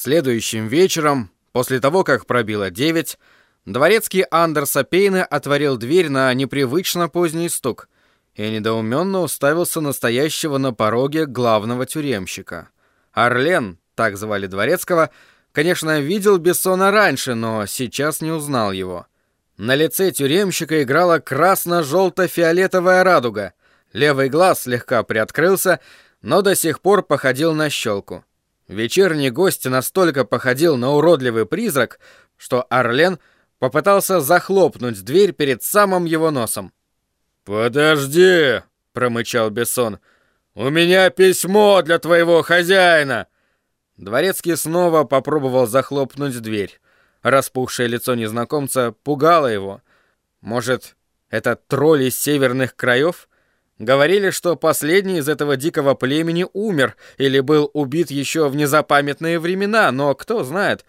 Следующим вечером, после того, как пробило девять, дворецкий Андерса Пейна отворил дверь на непривычно поздний стук и недоуменно уставился настоящего на пороге главного тюремщика. Орлен, так звали дворецкого, конечно, видел Бессона раньше, но сейчас не узнал его. На лице тюремщика играла красно-желто-фиолетовая радуга. Левый глаз слегка приоткрылся, но до сих пор походил на щелку. Вечерний гость настолько походил на уродливый призрак, что Орлен попытался захлопнуть дверь перед самым его носом. «Подожди!» — промычал Бессон. «У меня письмо для твоего хозяина!» Дворецкий снова попробовал захлопнуть дверь. Распухшее лицо незнакомца пугало его. Может, это тролль из северных краев? Говорили, что последний из этого дикого племени умер или был убит еще в незапамятные времена, но кто знает.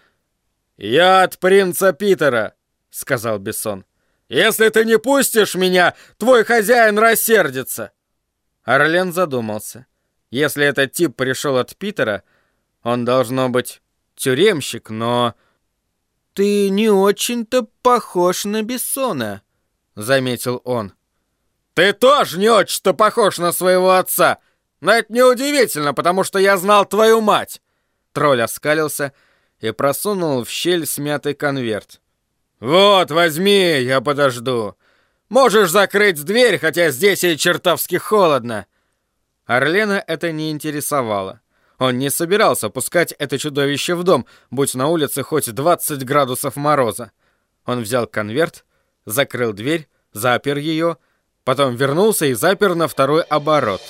«Я от принца Питера», — сказал Бессон. «Если ты не пустишь меня, твой хозяин рассердится». Орлен задумался. Если этот тип пришел от Питера, он должно быть тюремщик, но... «Ты не очень-то похож на Бессона», — заметил он. Ты тоже не очень-то похож на своего отца. Но это неудивительно, потому что я знал твою мать. Тролль оскалился и просунул в щель смятый конверт. Вот, возьми, я подожду. Можешь закрыть дверь, хотя здесь и чертовски холодно. Орлена это не интересовало. Он не собирался пускать это чудовище в дом, будь на улице хоть 20 градусов мороза. Он взял конверт, закрыл дверь, запер ее Потом вернулся и запер на второй оборот.